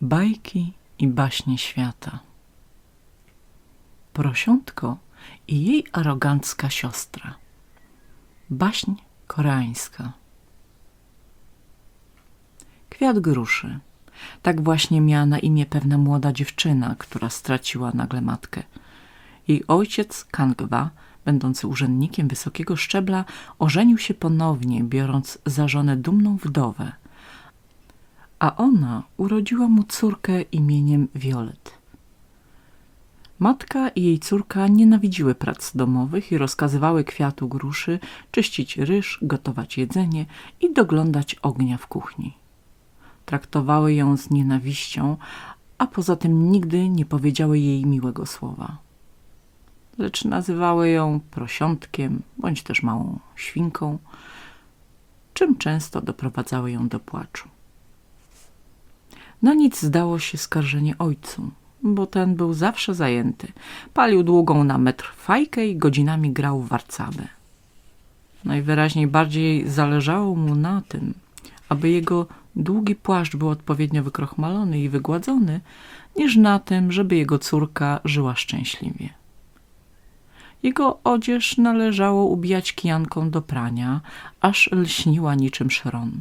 Bajki i baśnie świata. Prosiątko i jej arogancka siostra. Baśń koreańska. Kwiat gruszy. Tak właśnie miała na imię pewna młoda dziewczyna, która straciła nagle matkę. Jej ojciec, Kangwa, będący urzędnikiem wysokiego szczebla, ożenił się ponownie, biorąc za żonę dumną wdowę – a ona urodziła mu córkę imieniem Violet. Matka i jej córka nienawidziły prac domowych i rozkazywały kwiatu gruszy czyścić ryż, gotować jedzenie i doglądać ognia w kuchni. Traktowały ją z nienawiścią, a poza tym nigdy nie powiedziały jej miłego słowa. Lecz nazywały ją prosiątkiem bądź też małą świnką, czym często doprowadzały ją do płaczu. Na nic zdało się skarżenie ojcu, bo ten był zawsze zajęty. Palił długą na metr fajkę i godzinami grał w warcabę. Najwyraźniej bardziej zależało mu na tym, aby jego długi płaszcz był odpowiednio wykrochmalony i wygładzony, niż na tym, żeby jego córka żyła szczęśliwie. Jego odzież należało ubijać kijanką do prania, aż lśniła niczym szron.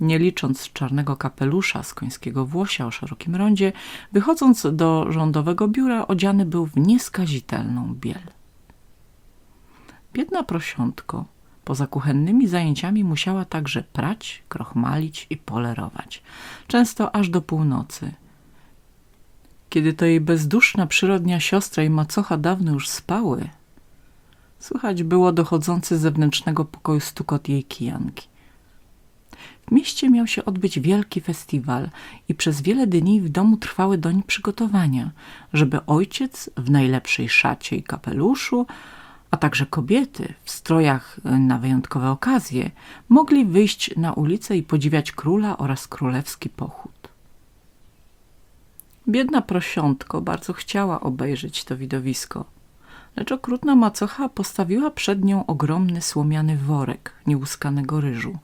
Nie licząc czarnego kapelusza z końskiego włosia o szerokim rondzie, wychodząc do rządowego biura odziany był w nieskazitelną biel. Biedna prosiątko poza kuchennymi zajęciami musiała także prać, krochmalić i polerować, często aż do północy. Kiedy to jej bezduszna przyrodnia siostra i macocha dawno już spały, słychać było dochodzący z zewnętrznego pokoju stukot jej kijanki. W mieście miał się odbyć wielki festiwal i przez wiele dni w domu trwały doń przygotowania, żeby ojciec w najlepszej szacie i kapeluszu, a także kobiety w strojach na wyjątkowe okazje mogli wyjść na ulicę i podziwiać króla oraz królewski pochód. Biedna prosiątko bardzo chciała obejrzeć to widowisko – lecz okrutna macocha postawiła przed nią ogromny słomiany worek nieuskanego ryżu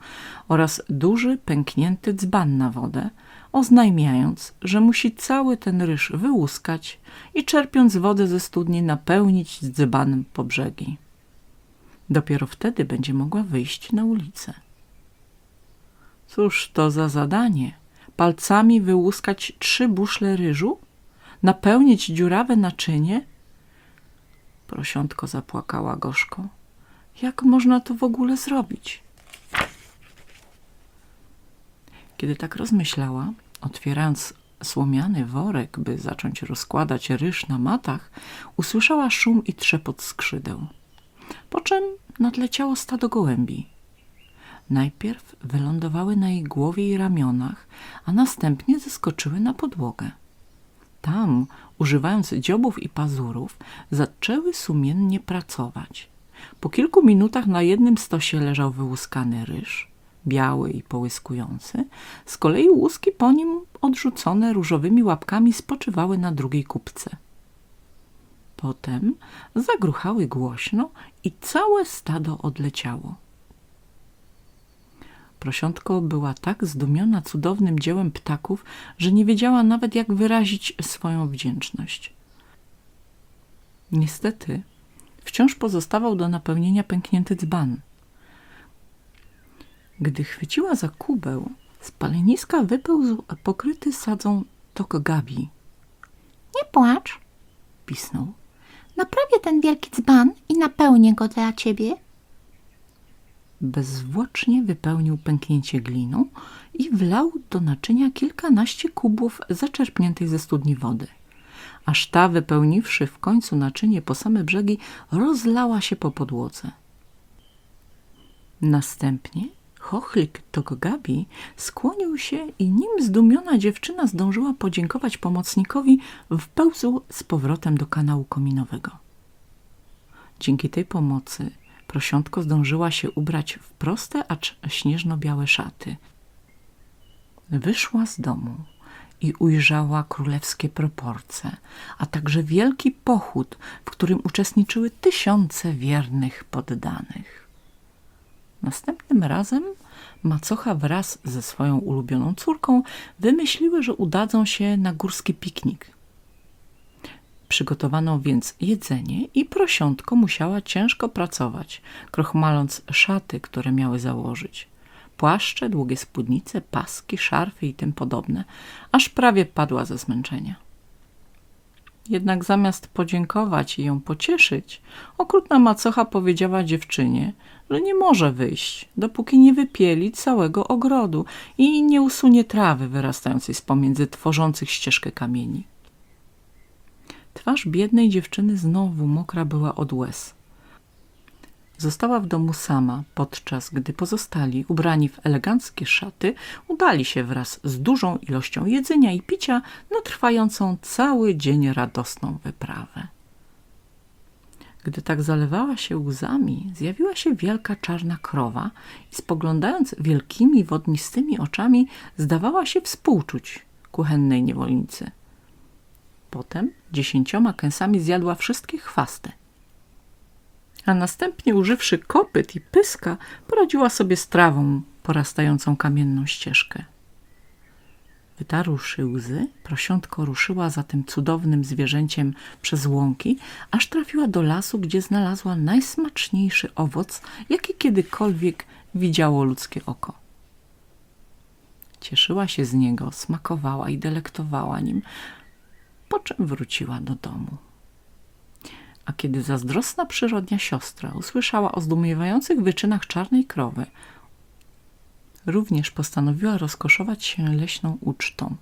oraz duży, pęknięty dzban na wodę, oznajmiając, że musi cały ten ryż wyłuskać i czerpiąc wodę ze studni napełnić dzbanem po brzegi. Dopiero wtedy będzie mogła wyjść na ulicę. Cóż to za zadanie? Palcami wyłuskać trzy buszle ryżu? Napełnić dziurawe naczynie – Prosiątko zapłakała gorzko. Jak można to w ogóle zrobić? Kiedy tak rozmyślała, otwierając słomiany worek, by zacząć rozkładać ryż na matach, usłyszała szum i trzepot skrzydeł. Po czym nadleciało stado gołębi. Najpierw wylądowały na jej głowie i ramionach, a następnie zeskoczyły na podłogę. Tam, używając dziobów i pazurów, zaczęły sumiennie pracować. Po kilku minutach na jednym stosie leżał wyłuskany ryż, biały i połyskujący. Z kolei łuski po nim odrzucone różowymi łapkami spoczywały na drugiej kupce. Potem zagruchały głośno i całe stado odleciało. Prosiątko była tak zdumiona cudownym dziełem ptaków, że nie wiedziała nawet jak wyrazić swoją wdzięczność. Niestety wciąż pozostawał do napełnienia pęknięty dzban. Gdy chwyciła za kubeł, z paleniska wypełzł pokryty sadzą Tokgabi. – Nie płacz – pisnął. – Naprawię ten wielki dzban i napełnię go dla ciebie – Bezzwłocznie wypełnił pęknięcie gliną i wlał do naczynia kilkanaście kubów zaczerpniętej ze studni wody. Aż ta, wypełniwszy w końcu naczynie po same brzegi, rozlała się po podłodze. Następnie chochlik Tokogabi skłonił się i nim zdumiona dziewczyna zdążyła podziękować pomocnikowi, wpełzł z powrotem do kanału kominowego. Dzięki tej pomocy Prosiątko zdążyła się ubrać w proste, acz śnieżno-białe szaty. Wyszła z domu i ujrzała królewskie proporcje, a także wielki pochód, w którym uczestniczyły tysiące wiernych poddanych. Następnym razem macocha wraz ze swoją ulubioną córką wymyśliły, że udadzą się na górski piknik. Przygotowano więc jedzenie i prosiątko musiała ciężko pracować, krochmaląc szaty, które miały założyć. Płaszcze, długie spódnice, paski, szarfy i tym podobne, aż prawie padła ze zmęczenia. Jednak zamiast podziękować i ją pocieszyć, okrutna macocha powiedziała dziewczynie, że nie może wyjść, dopóki nie wypieli całego ogrodu i nie usunie trawy wyrastającej z pomiędzy tworzących ścieżkę kamieni. Twarz biednej dziewczyny znowu mokra była od łez. Została w domu sama, podczas gdy pozostali, ubrani w eleganckie szaty, udali się wraz z dużą ilością jedzenia i picia na trwającą cały dzień radosną wyprawę. Gdy tak zalewała się łzami, zjawiła się wielka czarna krowa i spoglądając wielkimi, wodnistymi oczami, zdawała się współczuć kuchennej niewolnicy. Potem dziesięcioma kęsami zjadła wszystkie chwasty – a następnie używszy kopyt i pyska, poradziła sobie z trawą porastającą kamienną ścieżkę. Wytarłszy łzy, prosiątko ruszyła za tym cudownym zwierzęciem przez łąki, aż trafiła do lasu, gdzie znalazła najsmaczniejszy owoc, jaki kiedykolwiek widziało ludzkie oko. Cieszyła się z niego, smakowała i delektowała nim, po czym wróciła do domu. A kiedy zazdrosna przyrodnia siostra usłyszała o zdumiewających wyczynach czarnej krowy, również postanowiła rozkoszować się leśną ucztą.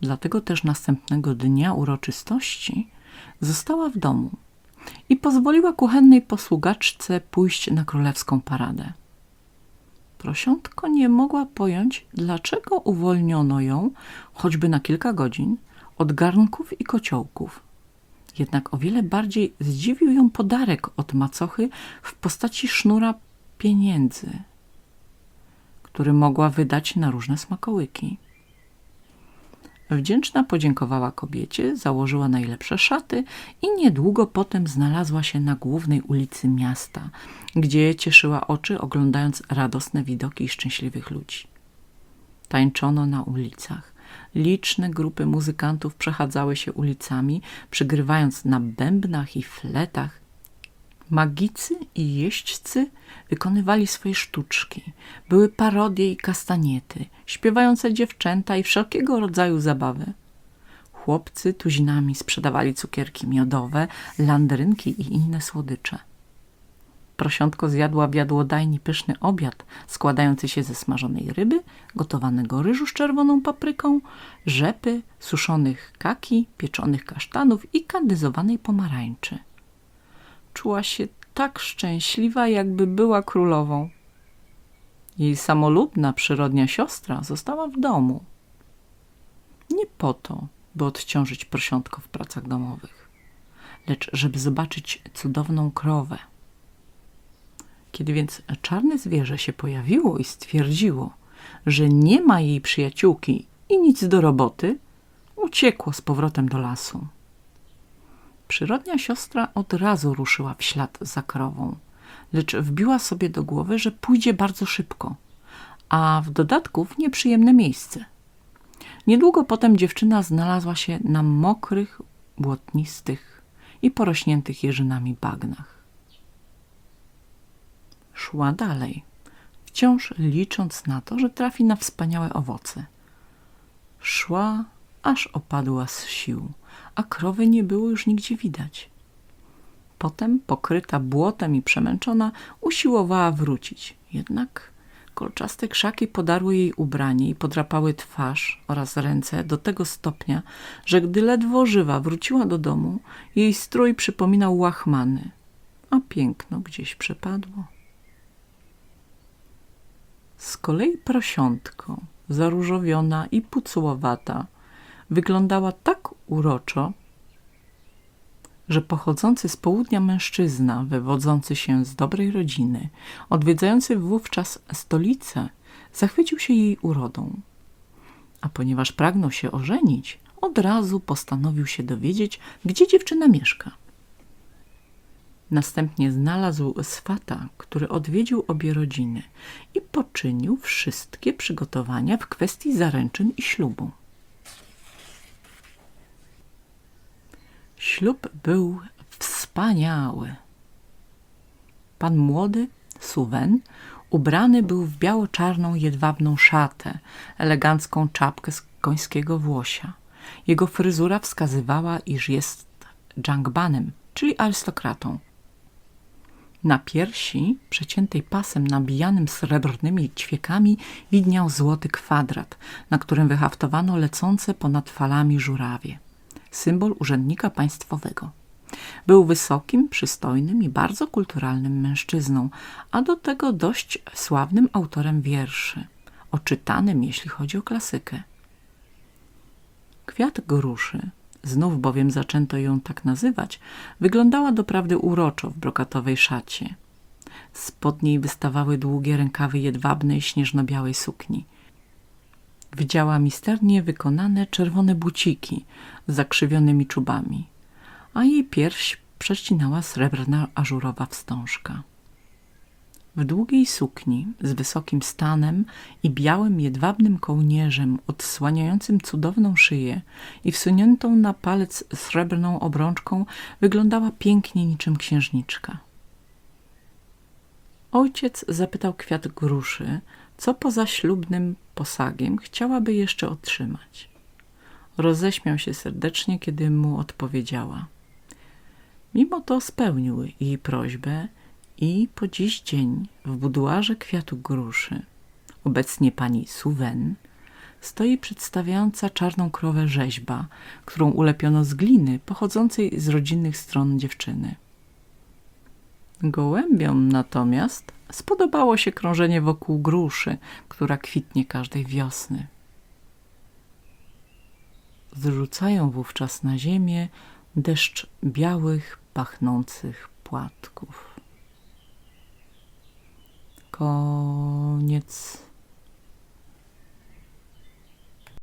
Dlatego też następnego dnia uroczystości została w domu i pozwoliła kuchennej posługaczce pójść na królewską paradę. Prosiątko nie mogła pojąć, dlaczego uwolniono ją, choćby na kilka godzin, od garnków i kociołków – jednak o wiele bardziej zdziwił ją podarek od macochy w postaci sznura pieniędzy, który mogła wydać na różne smakołyki. Wdzięczna podziękowała kobiecie, założyła najlepsze szaty i niedługo potem znalazła się na głównej ulicy miasta, gdzie cieszyła oczy oglądając radosne widoki szczęśliwych ludzi. Tańczono na ulicach, Liczne grupy muzykantów przechadzały się ulicami, przygrywając na bębnach i fletach. Magicy i jeźdźcy wykonywali swoje sztuczki. Były parodie i kastaniety, śpiewające dziewczęta i wszelkiego rodzaju zabawy. Chłopcy tuzinami sprzedawali cukierki miodowe, landrynki i inne słodycze. Prosiątko zjadła w jadłodajni pyszny obiad składający się ze smażonej ryby, gotowanego ryżu z czerwoną papryką, rzepy, suszonych kaki, pieczonych kasztanów i kandyzowanej pomarańczy. Czuła się tak szczęśliwa, jakby była królową. Jej samolubna przyrodnia siostra została w domu. Nie po to, by odciążyć prosiątko w pracach domowych, lecz żeby zobaczyć cudowną krowę, kiedy więc czarne zwierzę się pojawiło i stwierdziło, że nie ma jej przyjaciółki i nic do roboty, uciekło z powrotem do lasu. Przyrodnia siostra od razu ruszyła w ślad za krową, lecz wbiła sobie do głowy, że pójdzie bardzo szybko, a w dodatku w nieprzyjemne miejsce. Niedługo potem dziewczyna znalazła się na mokrych, błotnistych i porośniętych jeżynami bagnach szła dalej, wciąż licząc na to, że trafi na wspaniałe owoce. Szła, aż opadła z sił, a krowy nie było już nigdzie widać. Potem, pokryta błotem i przemęczona, usiłowała wrócić. Jednak kolczaste krzaki podarły jej ubranie i podrapały twarz oraz ręce do tego stopnia, że gdy ledwo żywa wróciła do domu, jej strój przypominał łachmany, a piękno gdzieś przepadło. Z kolei prosiątko, zaróżowiona i pucułowata, wyglądała tak uroczo, że pochodzący z południa mężczyzna, wywodzący się z dobrej rodziny, odwiedzający wówczas stolicę, zachwycił się jej urodą. A ponieważ pragnął się ożenić, od razu postanowił się dowiedzieć, gdzie dziewczyna mieszka. Następnie znalazł swata, który odwiedził obie rodziny i poczynił wszystkie przygotowania w kwestii zaręczyn i ślubu. Ślub był wspaniały. Pan młody, Suwen, ubrany był w biało-czarną jedwabną szatę, elegancką czapkę z końskiego włosia. Jego fryzura wskazywała, iż jest dżangbanem, czyli arystokratą. Na piersi, przeciętej pasem nabijanym srebrnymi ćwiekami, widniał złoty kwadrat, na którym wyhaftowano lecące ponad falami żurawie. Symbol urzędnika państwowego. Był wysokim, przystojnym i bardzo kulturalnym mężczyzną, a do tego dość sławnym autorem wierszy, oczytanym jeśli chodzi o klasykę. Kwiat gruszy, znów bowiem zaczęto ją tak nazywać, wyglądała doprawdy uroczo w brokatowej szacie. Spod niej wystawały długie rękawy jedwabnej, śnieżno-białej sukni. Widziała misternie wykonane czerwone buciki z zakrzywionymi czubami, a jej pierś przecinała srebrna ażurowa wstążka. W długiej sukni z wysokim stanem i białym jedwabnym kołnierzem odsłaniającym cudowną szyję i wsuniętą na palec srebrną obrączką wyglądała pięknie niczym księżniczka. Ojciec zapytał kwiat gruszy, co poza ślubnym posagiem chciałaby jeszcze otrzymać. Roześmiał się serdecznie, kiedy mu odpowiedziała. Mimo to spełnił jej prośbę i po dziś dzień w buduarze kwiatu gruszy, obecnie pani Suwen, stoi przedstawiająca czarną krowę rzeźba, którą ulepiono z gliny pochodzącej z rodzinnych stron dziewczyny. Gołębiom natomiast spodobało się krążenie wokół gruszy, która kwitnie każdej wiosny. Zrzucają wówczas na ziemię deszcz białych, pachnących płatków. Koniec.